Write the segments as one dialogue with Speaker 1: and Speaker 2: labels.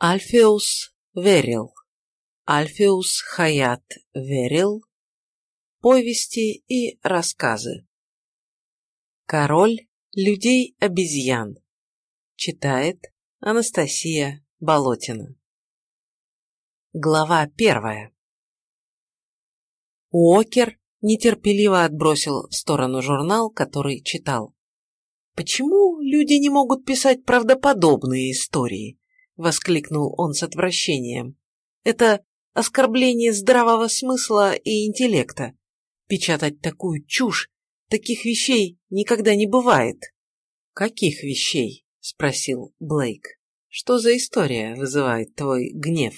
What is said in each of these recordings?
Speaker 1: Альфеус Верил. Альфеус Хаят Верил. Повести и рассказы. Король людей-обезьян. Читает Анастасия Болотина. Глава первая. Уокер нетерпеливо отбросил в сторону журнал, который читал. «Почему люди не могут писать правдоподобные истории?» — воскликнул он с отвращением. «Это оскорбление здравого смысла и интеллекта. Печатать такую чушь, таких вещей никогда не бывает». «Каких вещей?» — спросил Блейк. «Что за история вызывает твой гнев?»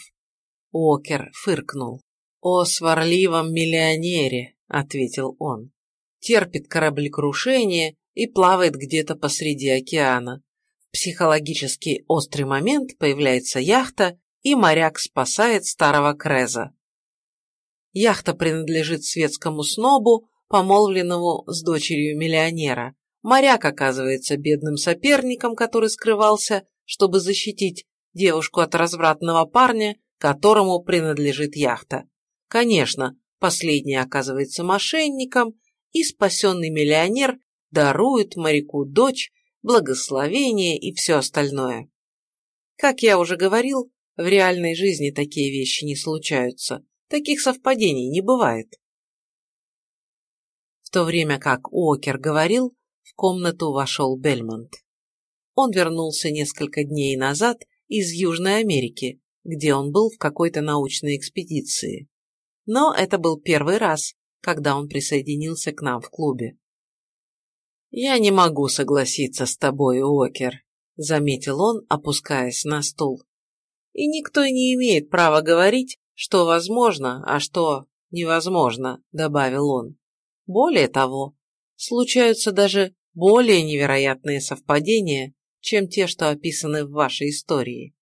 Speaker 1: Уокер фыркнул. «О сварливом миллионере!» — ответил он. «Терпит кораблекрушение и плавает где-то посреди океана. Психологически острый момент появляется яхта, и моряк спасает старого Креза. Яхта принадлежит светскому снобу, помолвленному с дочерью миллионера. Моряк оказывается бедным соперником, который скрывался, чтобы защитить девушку от развратного парня, которому принадлежит яхта. Конечно, последний оказывается мошенником, и спасенный миллионер дарует моряку дочь, благословение и все остальное. Как я уже говорил, в реальной жизни такие вещи не случаются, таких совпадений не бывает. В то время как Уокер говорил, в комнату вошел Бельмонт. Он вернулся несколько дней назад из Южной Америки, где он был в какой-то научной экспедиции. Но это был первый раз, когда он присоединился к нам в клубе. «Я не могу согласиться с тобой, Уокер», — заметил он, опускаясь на стул. «И никто не имеет права говорить, что возможно, а что невозможно», — добавил он. «Более того, случаются даже более невероятные совпадения, чем те, что описаны в вашей истории.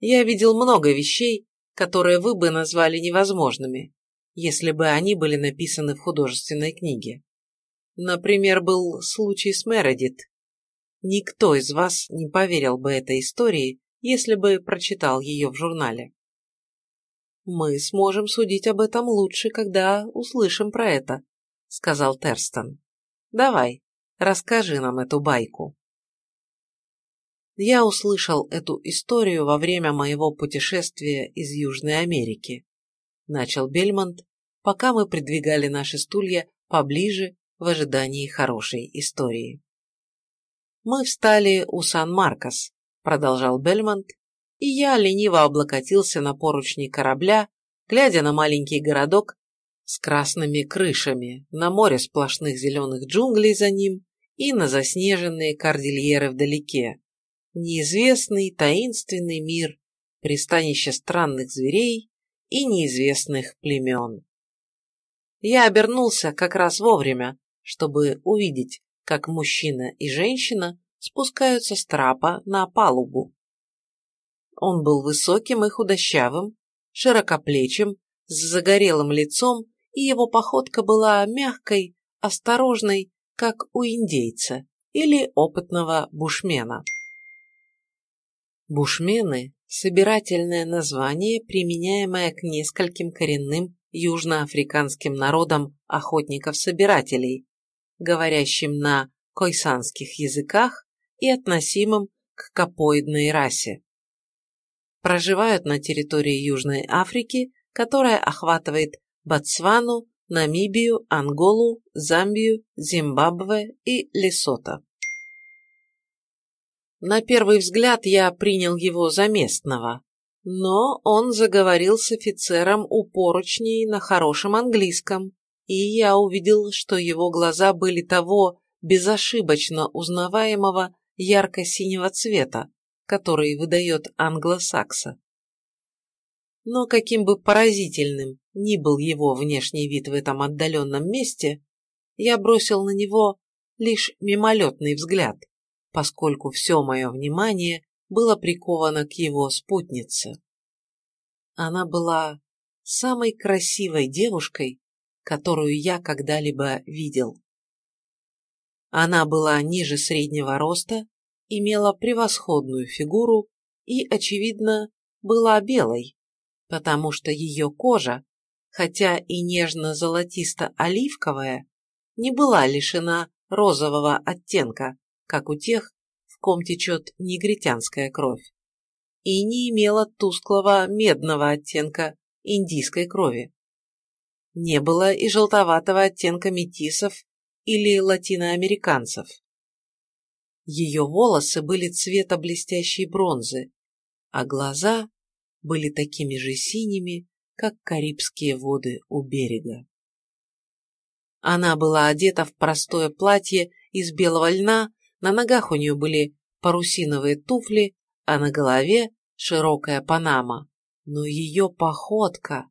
Speaker 1: Я видел много вещей, которые вы бы назвали невозможными, если бы они были написаны в художественной книге. Например, был случай с Мередит. Никто из вас не поверил бы этой истории, если бы прочитал ее в журнале. «Мы сможем судить об этом лучше, когда услышим про это», — сказал Терстон. «Давай, расскажи нам эту байку». Я услышал эту историю во время моего путешествия из Южной Америки. Начал Бельмонт, пока мы придвигали наши стулья поближе в ожидании хорошей истории. «Мы встали у Сан-Маркос», — продолжал Бельмонт, и я лениво облокотился на поручни корабля, глядя на маленький городок с красными крышами, на море сплошных зеленых джунглей за ним и на заснеженные кордильеры вдалеке. Неизвестный таинственный мир, пристанище странных зверей и неизвестных племен. Я обернулся как раз вовремя, чтобы увидеть, как мужчина и женщина спускаются с трапа на палубу. Он был высоким и худощавым, широкоплечим, с загорелым лицом, и его походка была мягкой, осторожной, как у индейца или опытного бушмена. Бушмены – собирательное название, применяемое к нескольким коренным южноафриканским народам охотников-собирателей, говорящим на койсанских языках и относимым к капоидной расе. Проживают на территории Южной Африки, которая охватывает Ботсвану, Намибию, Анголу, Замбию, Зимбабве и Лесото. На первый взгляд я принял его за местного, но он заговорил с офицером у на хорошем английском, и я увидел, что его глаза были того безошибочно узнаваемого ярко-синего цвета, который выдает англосакса. Но каким бы поразительным ни был его внешний вид в этом отдаленном месте, я бросил на него лишь мимолетный взгляд, поскольку все мое внимание было приковано к его спутнице. Она была самой красивой девушкой, которую я когда-либо видел. Она была ниже среднего роста, имела превосходную фигуру и, очевидно, была белой, потому что ее кожа, хотя и нежно-золотисто-оливковая, не была лишена розового оттенка, как у тех, в ком течет негритянская кровь, и не имела тусклого медного оттенка индийской крови. Не было и желтоватого оттенка метисов или латиноамериканцев. Ее волосы были цвета блестящей бронзы, а глаза были такими же синими, как карибские воды у берега. Она была одета в простое платье из белого льна, на ногах у нее были парусиновые туфли, а на голове широкая панама. Но ее походка,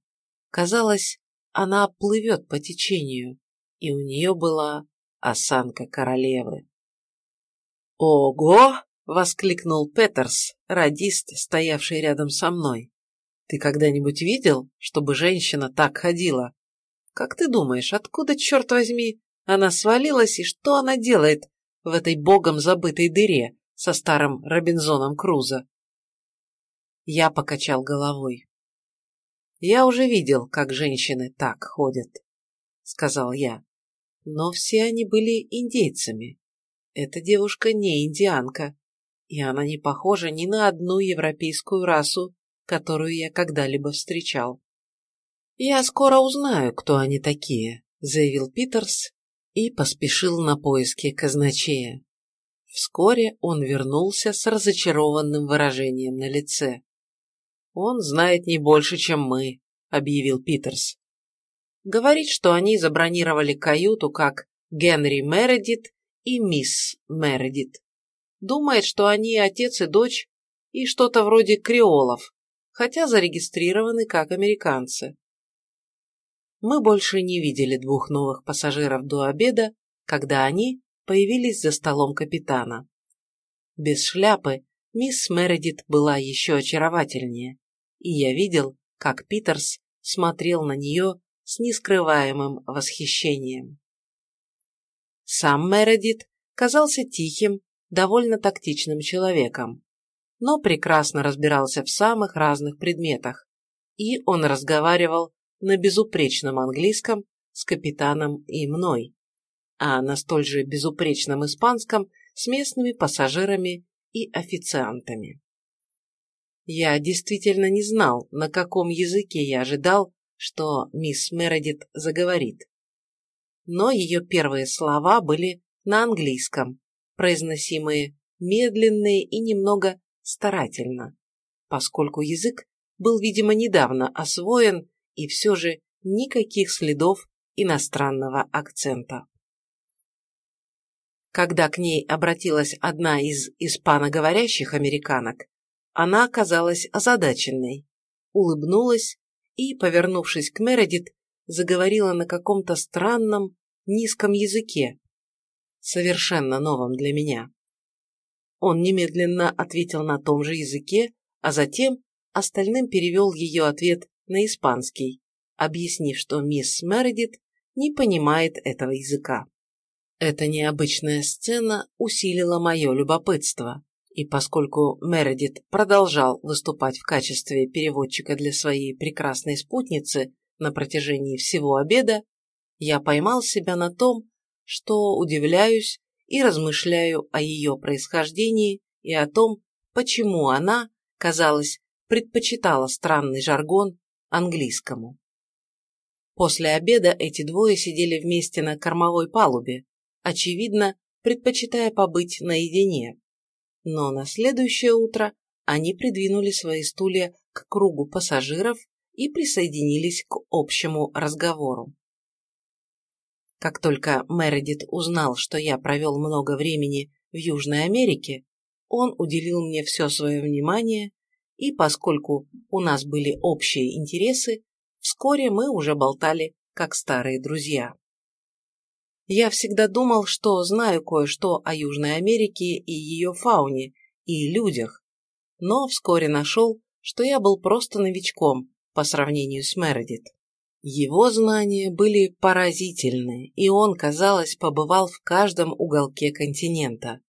Speaker 1: казалось, она плывет по течению, и у нее была осанка королевы. «Ого!» — воскликнул Петерс, радист, стоявший рядом со мной. «Ты когда-нибудь видел, чтобы женщина так ходила? Как ты думаешь, откуда, черт возьми, она свалилась и что она делает в этой богом забытой дыре со старым Робинзоном Крузо?» Я покачал головой. «Я уже видел, как женщины так ходят», — сказал я. «Но все они были индейцами. Эта девушка не индианка, и она не похожа ни на одну европейскую расу, которую я когда-либо встречал. «Я скоро узнаю, кто они такие», — заявил Питерс и поспешил на поиски казначея. Вскоре он вернулся с разочарованным выражением на лице. «Он знает не больше, чем мы», — объявил Питерс. Говорит, что они забронировали каюту как Генри Мередит и мисс Мередит. Думает, что они отец и дочь и что-то вроде креолов, хотя зарегистрированы как американцы. Мы больше не видели двух новых пассажиров до обеда, когда они появились за столом капитана. Без шляпы мисс Мередит была еще очаровательнее, и я видел, как Питерс смотрел на нее с нескрываемым восхищением. Сам Мередит казался тихим, довольно тактичным человеком, но прекрасно разбирался в самых разных предметах, и он разговаривал на безупречном английском с капитаном и мной, а на столь же безупречном испанском с местными пассажирами и официантами. Я действительно не знал, на каком языке я ожидал, что мисс Мередит заговорит но ее первые слова были на английском, произносимые медленные и немного старательно, поскольку язык был, видимо, недавно освоен и все же никаких следов иностранного акцента. Когда к ней обратилась одна из испаноговорящих американок, она оказалась озадаченной, улыбнулась и, повернувшись к Мередит, заговорила на каком-то странном, низком языке, совершенно новом для меня. Он немедленно ответил на том же языке, а затем остальным перевел ее ответ на испанский, объяснив, что мисс Мередит не понимает этого языка. Эта необычная сцена усилила мое любопытство, и поскольку Мередит продолжал выступать в качестве переводчика для своей прекрасной спутницы, на протяжении всего обеда, я поймал себя на том, что удивляюсь и размышляю о ее происхождении и о том, почему она, казалось, предпочитала странный жаргон английскому. После обеда эти двое сидели вместе на кормовой палубе, очевидно, предпочитая побыть наедине. Но на следующее утро они придвинули свои стулья к кругу пассажиров и присоединились к общему разговору. Как только Мередит узнал, что я провел много времени в Южной Америке, он уделил мне все свое внимание, и поскольку у нас были общие интересы, вскоре мы уже болтали как старые друзья. Я всегда думал, что знаю кое-что о Южной Америке и ее фауне, и людях, но вскоре нашел, что я был просто новичком по сравнению с Мередит. Его знания были поразительны, и он, казалось, побывал в каждом уголке континента.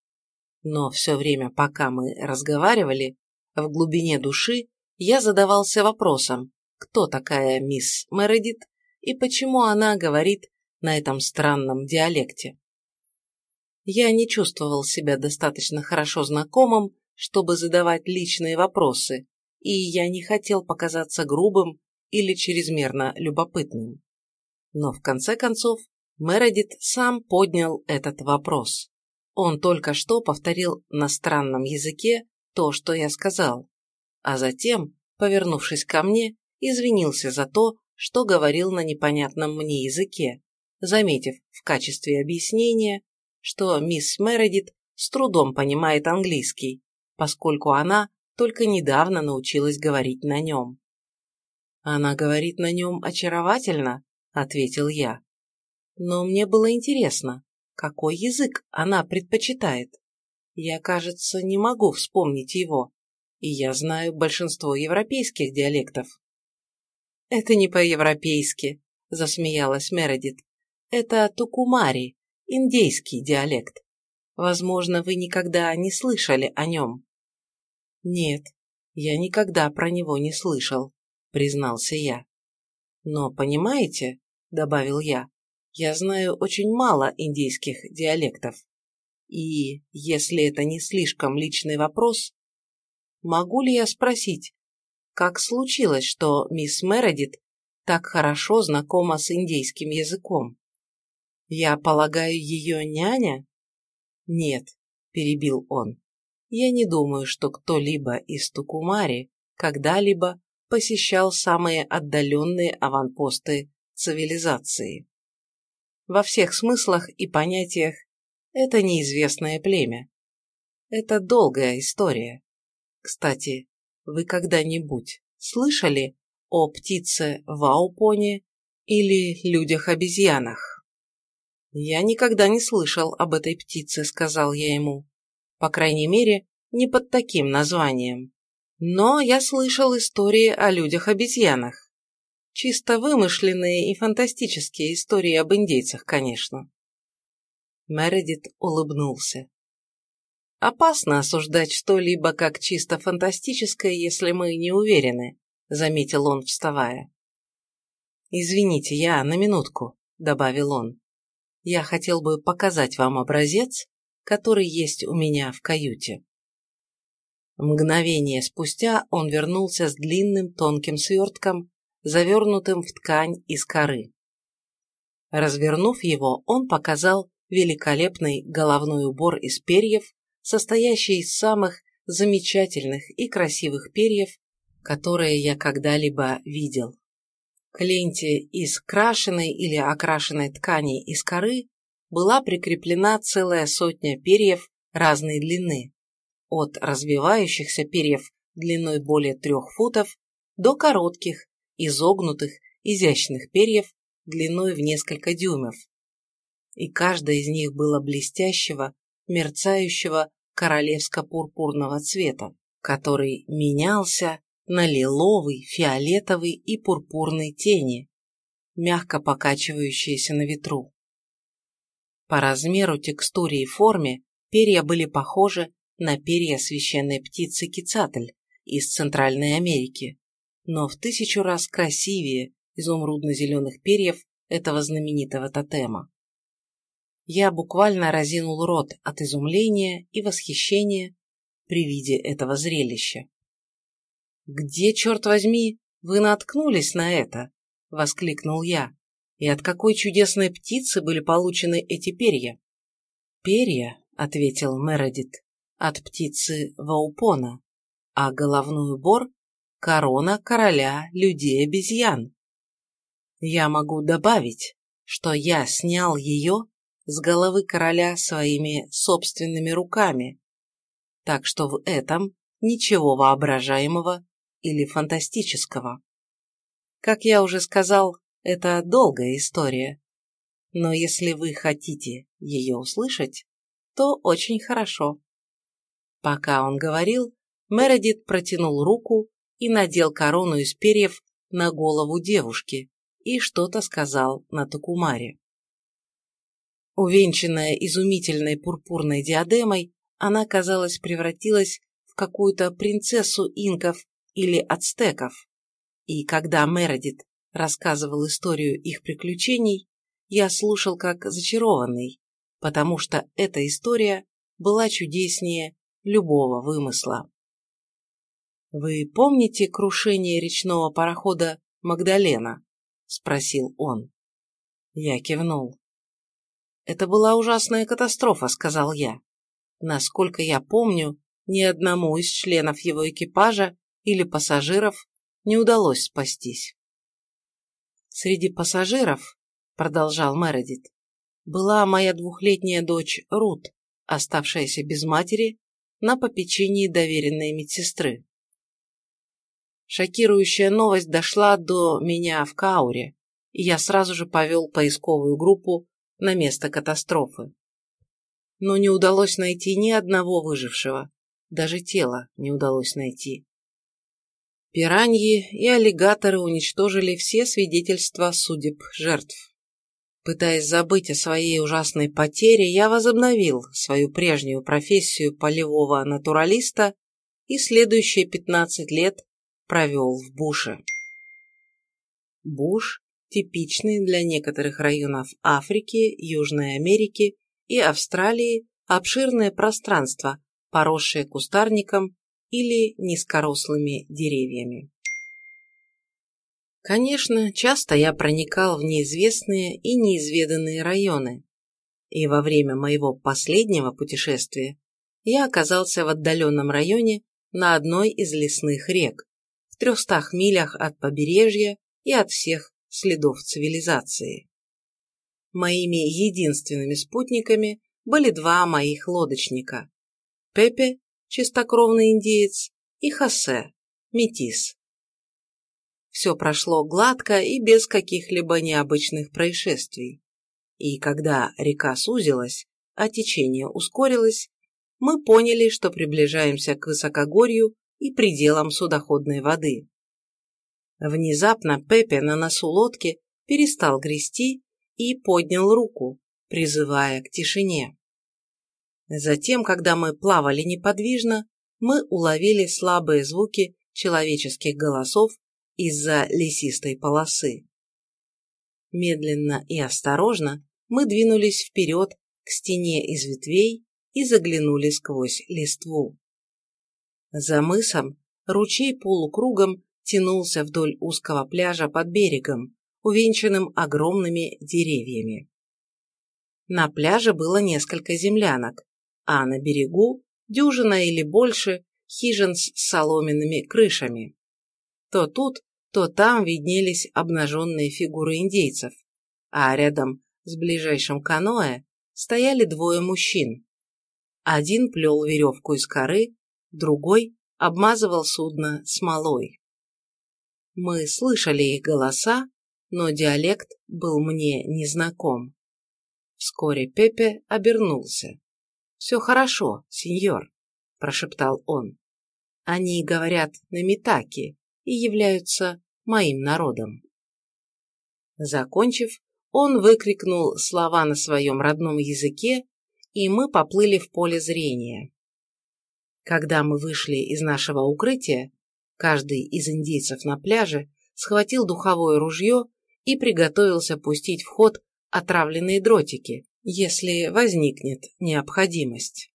Speaker 1: Но все время, пока мы разговаривали, В глубине души я задавался вопросом, кто такая мисс Мередит и почему она говорит на этом странном диалекте. Я не чувствовал себя достаточно хорошо знакомым, чтобы задавать личные вопросы, и я не хотел показаться грубым или чрезмерно любопытным. Но в конце концов Мередит сам поднял этот вопрос. Он только что повторил на странном языке то, что я сказал, а затем, повернувшись ко мне, извинился за то, что говорил на непонятном мне языке, заметив в качестве объяснения, что мисс Мередит с трудом понимает английский, поскольку она только недавно научилась говорить на нем. «Она говорит на нем очаровательно», — ответил я. «Но мне было интересно, какой язык она предпочитает. Я, кажется, не могу вспомнить его, и я знаю большинство европейских диалектов». «Это не по-европейски», — засмеялась Мередит. «Это тукумари, индейский диалект. Возможно, вы никогда не слышали о нем». «Нет, я никогда про него не слышал», — признался я. «Но, понимаете», — добавил я, — «я знаю очень мало индийских диалектов. И, если это не слишком личный вопрос, могу ли я спросить, как случилось, что мисс Мередит так хорошо знакома с индийским языком? Я полагаю, ее няня? Нет, перебил он. Я не думаю, что кто-либо из Тукумари когда-либо посещал самые отдаленные аванпосты цивилизации. Во всех смыслах и понятиях это неизвестное племя. Это долгая история. Кстати, вы когда-нибудь слышали о птице Ваупоне или людях-обезьянах? Я никогда не слышал об этой птице, сказал я ему. По крайней мере, не под таким названием. Но я слышал истории о людях-обезьянах. Чисто вымышленные и фантастические истории об индейцах, конечно. Мередит улыбнулся. Опасно осуждать что-либо как чисто фантастическое, если мы не уверены, заметил он, вставая. Извините, я на минутку, добавил он. Я хотел бы показать вам образец, который есть у меня в каюте. Мгновение спустя он вернулся с длинным тонким свертком, завернутым в ткань из коры. Развернув его, он показал великолепный головной убор из перьев, состоящий из самых замечательных и красивых перьев, которые я когда-либо видел. К ленте из крашеной или окрашенной ткани из коры была прикреплена целая сотня перьев разной длины, от развивающихся перьев длиной более трех футов до коротких, изогнутых, изящных перьев длиной в несколько дюймов. И каждое из них было блестящего, мерцающего королевско-пурпурного цвета, который менялся на лиловый, фиолетовый и пурпурный тени, мягко покачивающиеся на ветру. По размеру, текстуре и форме перья были похожи на перья священной птицы Кицатль из Центральной Америки, но в тысячу раз красивее изумрудно-зеленых перьев этого знаменитого тотема. Я буквально разинул рот от изумления и восхищения при виде этого зрелища. «Где, черт возьми, вы наткнулись на это?» — воскликнул я. И от какой чудесной птицы были получены эти перья? Перья, ответил Мередит, от птицы Ваупона, а головной убор – корона короля людей-обезьян. Я могу добавить, что я снял ее с головы короля своими собственными руками, так что в этом ничего воображаемого или фантастического. Как я уже сказал, это долгая история. Но если вы хотите ее услышать, то очень хорошо. Пока он говорил, Мередит протянул руку и надел корону из перьев на голову девушки и что-то сказал на Токумаре. Увенчанная изумительной пурпурной диадемой, она, казалось, превратилась в какую-то принцессу инков или ацтеков. И когда Мередит рассказывал историю их приключений, я слушал как зачарованный, потому что эта история была чудеснее любого вымысла. «Вы помните крушение речного парохода «Магдалена»?» – спросил он. Я кивнул. «Это была ужасная катастрофа», – сказал я. «Насколько я помню, ни одному из членов его экипажа или пассажиров не удалось спастись». «Среди пассажиров», – продолжал Мередит, – «была моя двухлетняя дочь Рут, оставшаяся без матери на попечении доверенной медсестры. Шокирующая новость дошла до меня в Кауре, и я сразу же повел поисковую группу на место катастрофы. Но не удалось найти ни одного выжившего, даже тело не удалось найти. Пираньи и аллигаторы уничтожили все свидетельства судеб жертв. Пытаясь забыть о своей ужасной потере, я возобновил свою прежнюю профессию полевого натуралиста и следующие 15 лет провел в буше. Буш – типичный для некоторых районов Африки, Южной Америки и Австралии обширное пространство, поросшее кустарником или низкорослыми деревьями. Конечно, часто я проникал в неизвестные и неизведанные районы, и во время моего последнего путешествия я оказался в отдаленном районе на одной из лесных рек, трехстах милях от побережья и от всех следов цивилизации. Моими единственными спутниками были два моих лодочника – Пепе, чистокровный индеец, и Хосе, метис. Все прошло гладко и без каких-либо необычных происшествий. И когда река сузилась, а течение ускорилось, мы поняли, что приближаемся к высокогорью и пределом судоходной воды. Внезапно Пепе на носу лодки перестал грести и поднял руку, призывая к тишине. Затем, когда мы плавали неподвижно, мы уловили слабые звуки человеческих голосов из-за лесистой полосы. Медленно и осторожно мы двинулись вперед к стене из ветвей и заглянули сквозь листву. За мысом ручей полукругом тянулся вдоль узкого пляжа под берегом, увенчанным огромными деревьями. На пляже было несколько землянок, а на берегу дюжина или больше хижин с соломенными крышами. То тут, то там виднелись обнаженные фигуры индейцев, а рядом с ближайшим каноэ стояли двое мужчин. Один плел веревку из коры, другой обмазывал судно смолой. Мы слышали их голоса, но диалект был мне незнаком. Вскоре Пепе обернулся. «Все хорошо, сеньор», – прошептал он. «Они говорят на Митаке и являются моим народом». Закончив, он выкрикнул слова на своем родном языке, и мы поплыли в поле зрения. Когда мы вышли из нашего укрытия, каждый из индейцев на пляже схватил духовое ружье и приготовился пустить в ход отравленные дротики, если возникнет необходимость.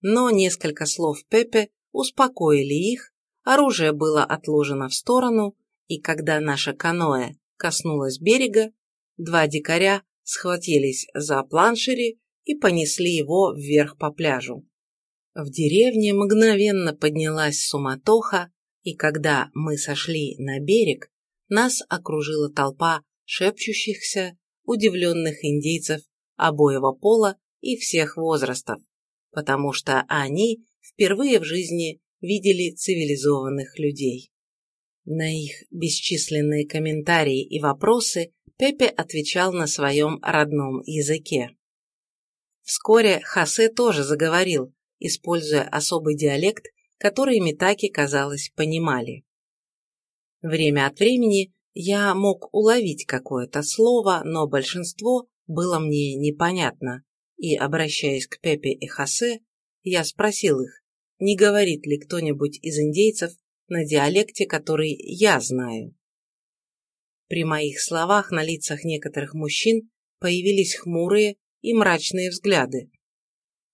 Speaker 1: Но несколько слов Пепе успокоили их, оружие было отложено в сторону, и когда наша каноэ коснулась берега, два дикаря схватились за планшери и понесли его вверх по пляжу. В деревне мгновенно поднялась суматоха, и когда мы сошли на берег, нас окружила толпа шепчущихся, удивленных индейцев обоего пола и всех возрастов, потому что они впервые в жизни видели цивилизованных людей. На их бесчисленные комментарии и вопросы Пепе отвечал на своем родном языке. Вскоре Хосе тоже заговорил, используя особый диалект, который Митаки, казалось, понимали. Время от времени я мог уловить какое-то слово, но большинство было мне непонятно, и, обращаясь к Пепе и Хосе, я спросил их, не говорит ли кто-нибудь из индейцев на диалекте, который я знаю. При моих словах на лицах некоторых мужчин появились хмурые и мрачные взгляды.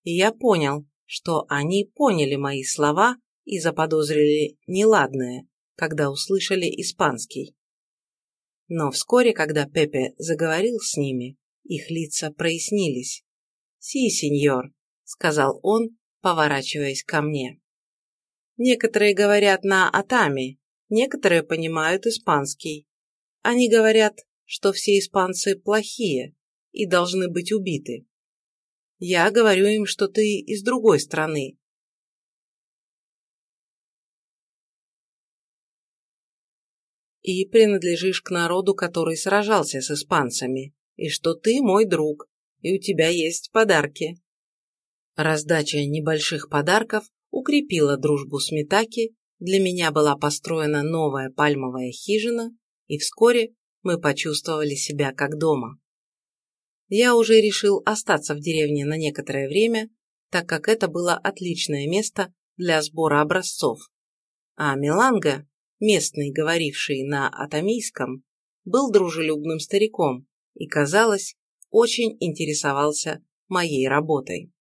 Speaker 1: И я понял, что они поняли мои слова и заподозрили неладное, когда услышали испанский. Но вскоре, когда Пепе заговорил с ними, их лица прояснились. «Си, сеньор», — сказал он, поворачиваясь ко мне. «Некоторые говорят на атами, некоторые понимают испанский. Они говорят, что все испанцы плохие и должны быть убиты. Я говорю им, что ты из другой страны. И принадлежишь к народу, который сражался с испанцами, и что ты мой друг, и у тебя есть подарки. Раздача небольших подарков укрепила дружбу с Митаки, для меня была построена новая пальмовая хижина, и вскоре мы почувствовали себя как дома. Я уже решил остаться в деревне на некоторое время, так как это было отличное место для сбора образцов. А Миланга, местный, говоривший на атамийском, был дружелюбным стариком и, казалось, очень интересовался моей работой.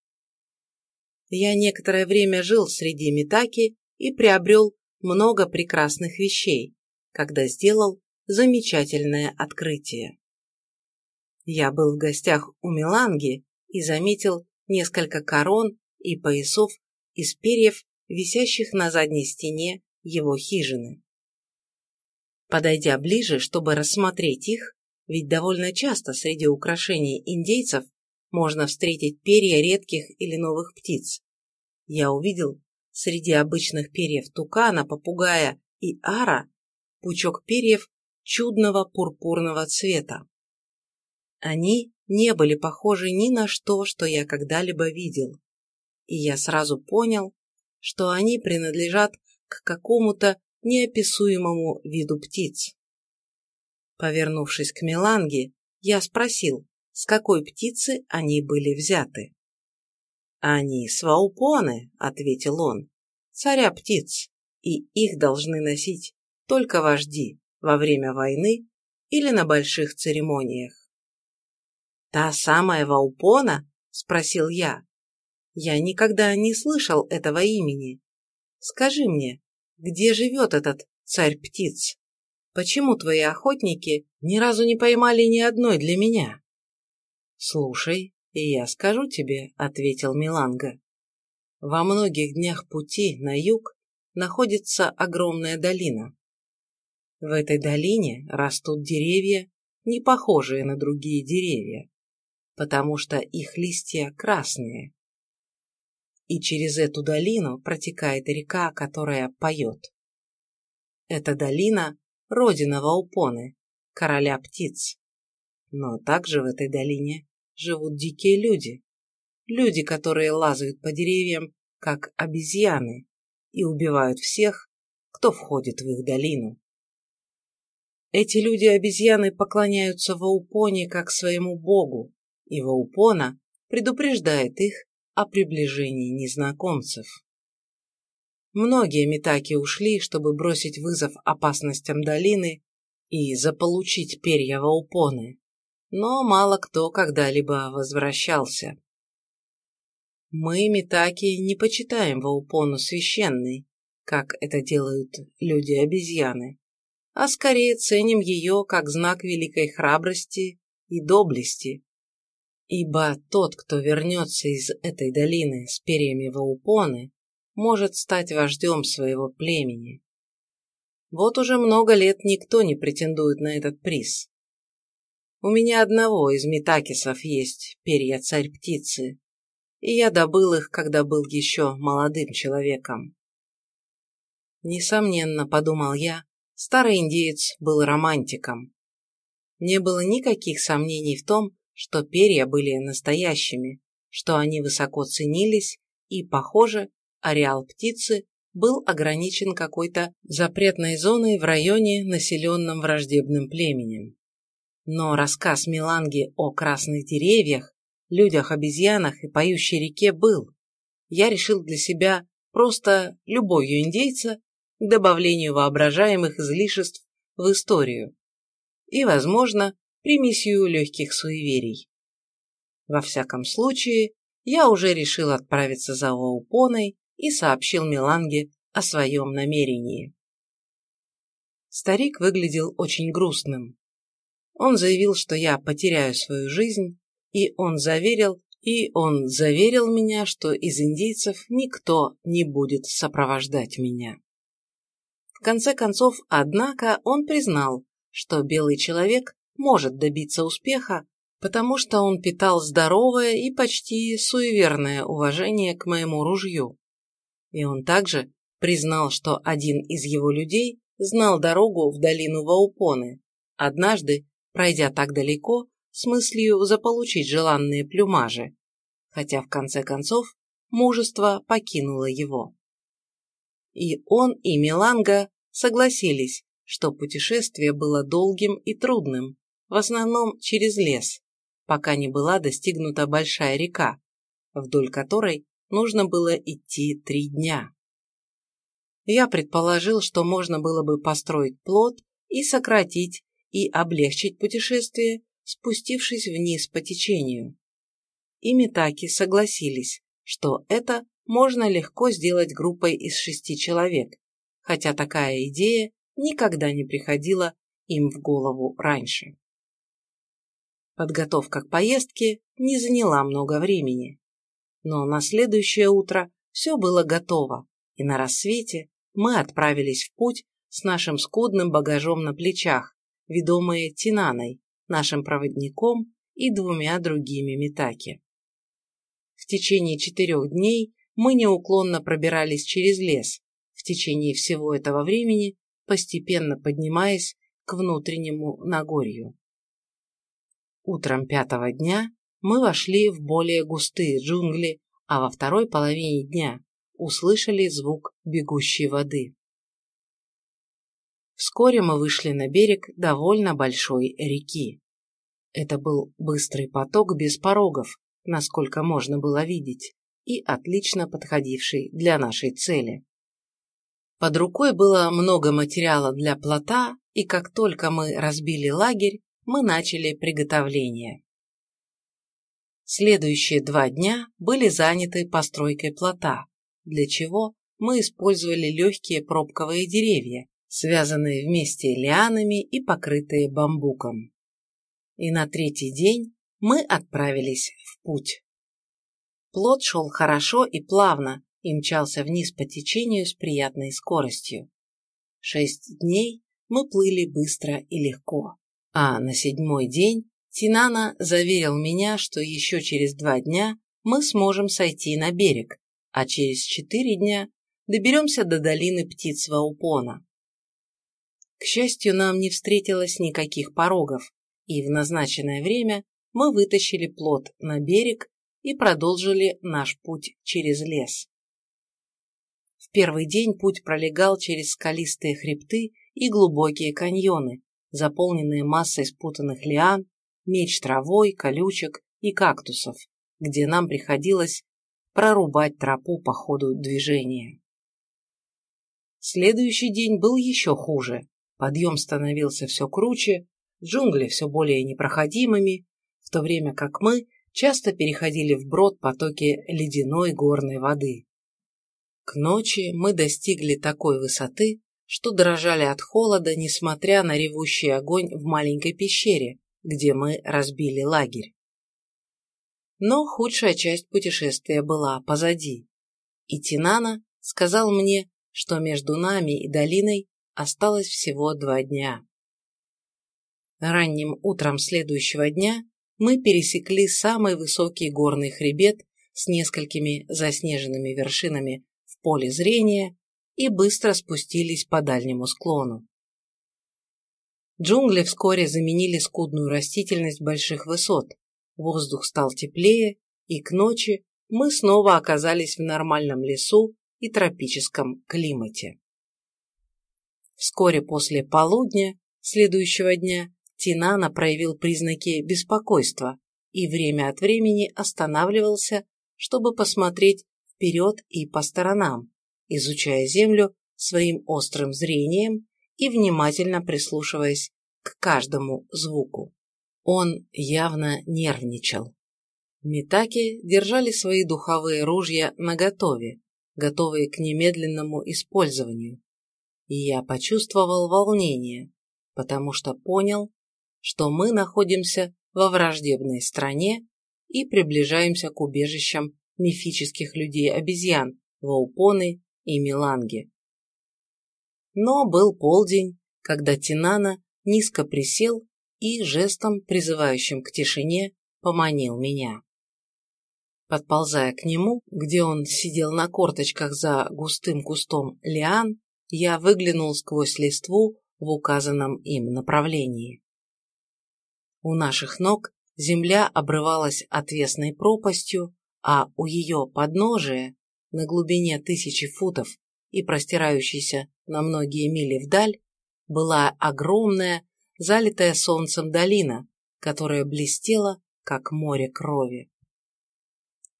Speaker 1: Я некоторое время жил среди Митаки и приобрел много прекрасных вещей, когда сделал замечательное открытие. Я был в гостях у Миланги и заметил несколько корон и поясов из перьев, висящих на задней стене его хижины. Подойдя ближе, чтобы рассмотреть их, ведь довольно часто среди украшений индейцев можно встретить перья редких или новых птиц. Я увидел среди обычных перьев тукана, попугая и ара пучок перьев чудного пурпурного цвета. Они не были похожи ни на что, что я когда-либо видел, и я сразу понял, что они принадлежат к какому-то неописуемому виду птиц. Повернувшись к Меланге, я спросил, с какой птицы они были взяты. «Они сваупоны», — ответил он, — «царя птиц, и их должны носить только вожди во время войны или на больших церемониях». «Та самая Ваупона?» — спросил я. «Я никогда не слышал этого имени. Скажи мне, где живет этот царь птиц?» Почему твои охотники ни разу не поймали ни одной для меня? Слушай, и я скажу тебе, ответил Миланга. Во многих днях пути на юг находится огромная долина. В этой долине растут деревья, не похожие на другие деревья, потому что их листья красные. И через эту долину протекает река, которая поет. Эта долина родина Ваупоны, короля птиц. Но также в этой долине живут дикие люди. Люди, которые лазают по деревьям, как обезьяны, и убивают всех, кто входит в их долину. Эти люди-обезьяны поклоняются Ваупоне как своему богу, и Ваупона предупреждает их о приближении незнакомцев. Многие Митаки ушли, чтобы бросить вызов опасностям долины и заполучить перья Ваупоны, но мало кто когда-либо возвращался. Мы, Митаки, не почитаем Ваупону священной, как это делают люди-обезьяны, а скорее ценим ее как знак великой храбрости и доблести, ибо тот, кто вернется из этой долины с перьями Ваупоны, может стать вождем своего племени. Вот уже много лет никто не претендует на этот приз. У меня одного из метакисов есть перья царь-птицы, и я добыл их, когда был еще молодым человеком. Несомненно, подумал я, старый индеец был романтиком. Не было никаких сомнений в том, что перья были настоящими, что они высоко ценились и, похоже, ареал птицы был ограничен какой-то запретной зоной в районе, населенном враждебным племенем. Но рассказ Миланги о красных деревьях, людях-обезьянах и поющей реке был. Я решил для себя просто любовью индейца к добавлению воображаемых излишеств в историю и, возможно, примесью легких суеверий. Во всяком случае, я уже решил отправиться за Оупоной и сообщил Миланге о своем намерении. Старик выглядел очень грустным. Он заявил, что я потеряю свою жизнь, и он заверил, и он заверил меня, что из индийцев никто не будет сопровождать меня. В конце концов, однако, он признал, что белый человек может добиться успеха, потому что он питал здоровое и почти суеверное уважение к моему ружью. И он также признал, что один из его людей знал дорогу в долину Ваупоны, однажды, пройдя так далеко, с мыслью заполучить желанные плюмажи, хотя в конце концов мужество покинуло его. И он, и Миланга согласились, что путешествие было долгим и трудным, в основном через лес, пока не была достигнута большая река, вдоль которой нужно было идти три дня. Я предположил, что можно было бы построить плот и сократить и облегчить путешествие, спустившись вниз по течению. И Митаки согласились, что это можно легко сделать группой из шести человек, хотя такая идея никогда не приходила им в голову раньше. Подготовка к поездке не заняла много времени, но на следующее утро все было готово, и на рассвете мы отправились в путь с нашим скудным багажом на плечах, ведомые Тинаной, нашим проводником и двумя другими Митаки. В течение четырех дней мы неуклонно пробирались через лес, в течение всего этого времени постепенно поднимаясь к внутреннему Нагорью. Утром пятого дня мы вошли в более густые джунгли, а во второй половине дня услышали звук бегущей воды. Вскоре мы вышли на берег довольно большой реки. Это был быстрый поток без порогов, насколько можно было видеть, и отлично подходивший для нашей цели. Под рукой было много материала для плота, и как только мы разбили лагерь, мы начали приготовление. Следующие два дня были заняты постройкой плота, для чего мы использовали легкие пробковые деревья, связанные вместе лианами и покрытые бамбуком. И на третий день мы отправились в путь. Плот шел хорошо и плавно и мчался вниз по течению с приятной скоростью. Шесть дней мы плыли быстро и легко, а на седьмой день Тинана заверил меня, что еще через два дня мы сможем сойти на берег, а через четыре дня доберемся до долины птиц Ваупона. К счастью, нам не встретилось никаких порогов, и в назначенное время мы вытащили плот на берег и продолжили наш путь через лес. В первый день путь пролегал через скалистые хребты и глубокие каньоны, заполненные массой спутанных лиан, меч травой, колючек и кактусов, где нам приходилось прорубать тропу по ходу движения. Следующий день был еще хуже. Подъем становился все круче, джунгли все более непроходимыми, в то время как мы часто переходили вброд потоки ледяной горной воды. К ночи мы достигли такой высоты, что дрожали от холода, несмотря на ревущий огонь в маленькой пещере, где мы разбили лагерь. Но худшая часть путешествия была позади. И Тинана сказал мне, что между нами и долиной осталось всего два дня. Ранним утром следующего дня мы пересекли самый высокий горный хребет с несколькими заснеженными вершинами в поле зрения и быстро спустились по дальнему склону. Джунгли вскоре заменили скудную растительность больших высот, воздух стал теплее, и к ночи мы снова оказались в нормальном лесу и тропическом климате. Вскоре после полудня следующего дня Тинана проявил признаки беспокойства и время от времени останавливался, чтобы посмотреть вперед и по сторонам, изучая землю своим острым зрением и внимательно прислушиваясь к каждому звуку. Он явно нервничал. Митаки держали свои духовые ружья наготове, готовые к немедленному использованию. И я почувствовал волнение, потому что понял, что мы находимся во враждебной стране и приближаемся к убежищам мифических людей-обезьян Ваупоны и Миланги. Но был полдень, когда Тинана низко присел и жестом, призывающим к тишине, поманил меня. Подползая к нему, где он сидел на корточках за густым кустом лиан, я выглянул сквозь листву в указанном им направлении. У наших ног земля обрывалась отвесной пропастью, а у ее подножия, на глубине тысячи футов и простирающейся на многие мили вдаль, была огромная, залитая солнцем долина, которая блестела, как море крови.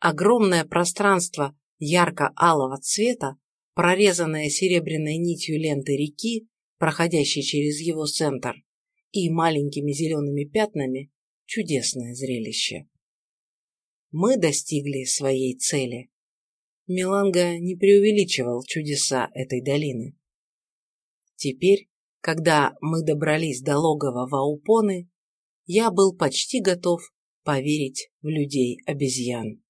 Speaker 1: Огромное пространство ярко-алого цвета, прорезанное серебряной нитью ленты реки, проходящей через его центр, и маленькими зелеными пятнами, чудесное зрелище. Мы достигли своей цели. Миланга не преувеличивал чудеса этой долины. Теперь, когда мы добрались до логова Ваупоны, я был почти готов поверить в людей-обезьян.